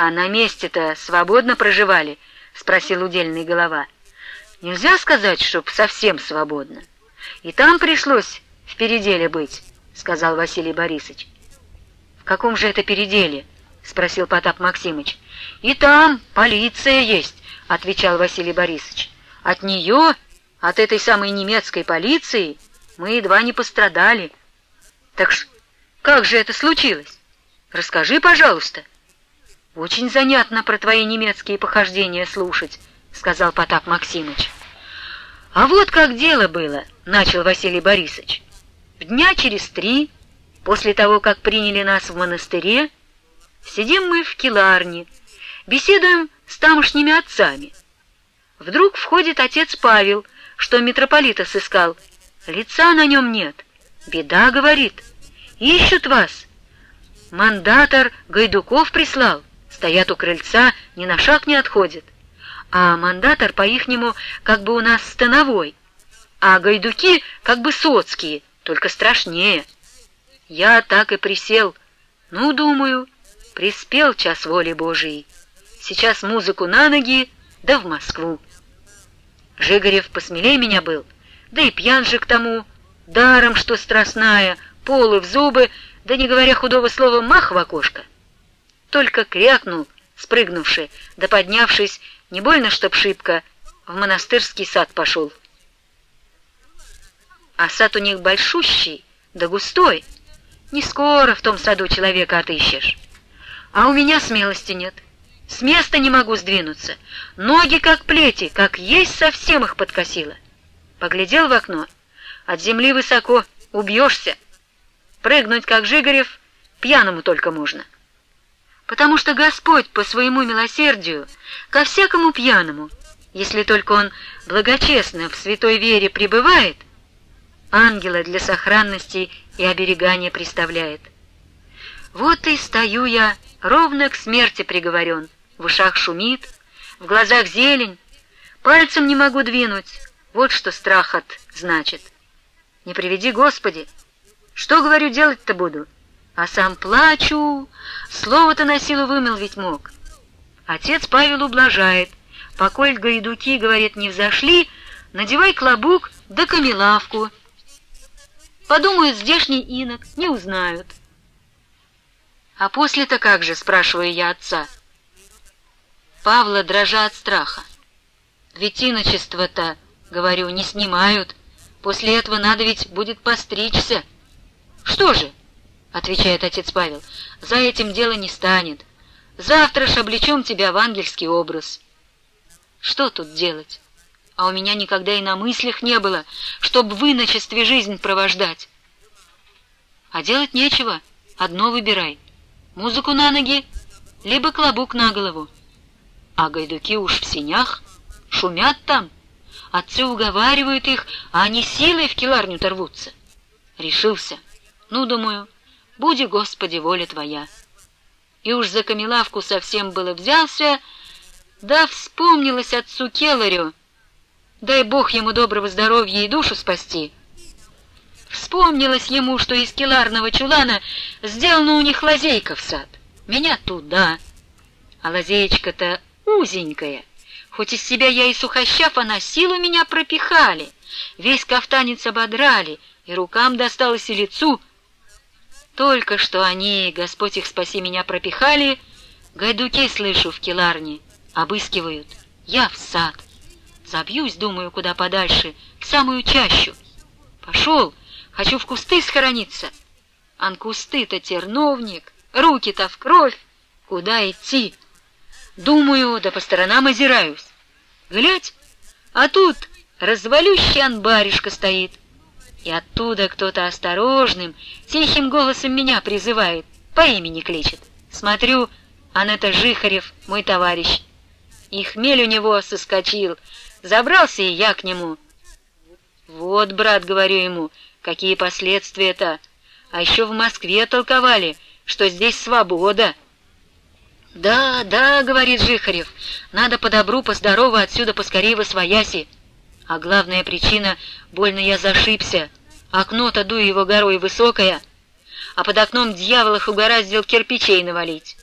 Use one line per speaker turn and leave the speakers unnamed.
«А на месте-то свободно проживали?» — спросил удельный голова. «Нельзя сказать, чтоб совсем свободно. И там пришлось в переделе быть», — сказал Василий Борисович. «В каком же это переделе?» — спросил Потап Максимыч. «И там полиция есть», — отвечал Василий Борисович. «От нее, от этой самой немецкой полиции, мы едва не пострадали». «Так как же это случилось? Расскажи, пожалуйста». «Очень занятно про твои немецкие похождения слушать», — сказал Потап Максимыч. «А вот как дело было», — начал Василий Борисович. «Дня через три, после того, как приняли нас в монастыре, сидим мы в келарне, беседуем с тамошними отцами. Вдруг входит отец Павел, что митрополита сыскал. Лица на нем нет. Беда, говорит. Ищут вас. Мандатор Гайдуков прислал. Стоят у крыльца, ни на шаг не отходят. А мандатор по-ихнему как бы у нас становой, а гайдуки как бы соцкие, только страшнее. Я так и присел. Ну, думаю, приспел час воли Божией. Сейчас музыку на ноги, да в Москву. Жигарев посмелее меня был, да и пьян же к тому, даром, что страстная, полы в зубы, да не говоря худого слова мах в окошко. Только крякнул, спрыгнувший, да поднявшись, не больно, чтоб шибко, в монастырский сад пошел. А сад у них большущий, да густой. Не скоро в том саду человека отыщешь. А у меня смелости нет. С места не могу сдвинуться. Ноги как плети, как есть совсем их подкосило. Поглядел в окно. От земли высоко, убьешься. Прыгнуть, как Жигарев, пьяному только можно. Потому что Господь по своему милосердию ко всякому пьяному, если только он благочестно в святой вере пребывает, ангела для сохранности и оберегания представляет. Вот и стою я, ровно к смерти приговорен, в ушах шумит, в глазах зелень, пальцем не могу двинуть, вот что страх от значит. Не приведи, Господи, что, говорю, делать-то буду? А сам плачу, слово-то на силу вымолвить мог. Отец Павел ублажает, поколь гайдуки, говорит, не взошли, надевай клобук да камелавку. Подумают, здешний инок, не узнают. А после-то как же, спрашиваю я отца. Павла дрожа от страха. Ведь иночество-то, говорю, не снимают. После этого надо ведь будет постричься. Что же, отвечает отец Павел, за этим дело не станет. Завтра ж облечем тебя в ангельский образ. Что тут делать? А у меня никогда и на мыслях не было, чтоб в иночестве жизнь провождать. А делать нечего, одно выбирай. Музыку на ноги, либо клобук на голову. А гайдуки уж в синях, шумят там. Отцы уговаривают их, а они силой в келарню-то рвутся. Решился. Ну, думаю, буди, Господи, воля Твоя. И уж за камелавку совсем было взялся, да вспомнилось отцу Келарю, дай Бог ему доброго здоровья и душу спасти. Вспомнилось ему, что из келарного чулана сделана у них лазейка в сад. Меня туда. А лазеечка-то узенькая. Хоть из себя я и сухощав, а на силу меня пропихали. Весь кафтанец ободрали, и рукам досталось, и лицу. Только что они, Господь их спаси, меня пропихали, гайдуки, слышу, в келарне, обыскивают. Я в сад. Забьюсь, думаю, куда подальше, в самую чащу. Пошел, хочу в кусты схорониться. Ан кусты-то терновник, руки-то в кровь. Куда идти? Думаю, да по сторонам озираюсь. Глядь, а тут развалющий анбаришка стоит. И оттуда кто-то осторожным, тихим голосом меня призывает, по имени кличет. Смотрю, а это Жихарев, мой товарищ. И хмель у него соскочил, забрался и я к нему. Вот, брат, говорю ему, какие последствия-то. А еще в Москве толковали, что здесь свобода. «Да, да», — говорит Жихарев, — «надо по добру, по здорову отсюда поскорее во свояси. А главная причина — больно я зашибся. Окно-то, дую его горой, высокое, а под окном дьявол их угораздил кирпичей навалить.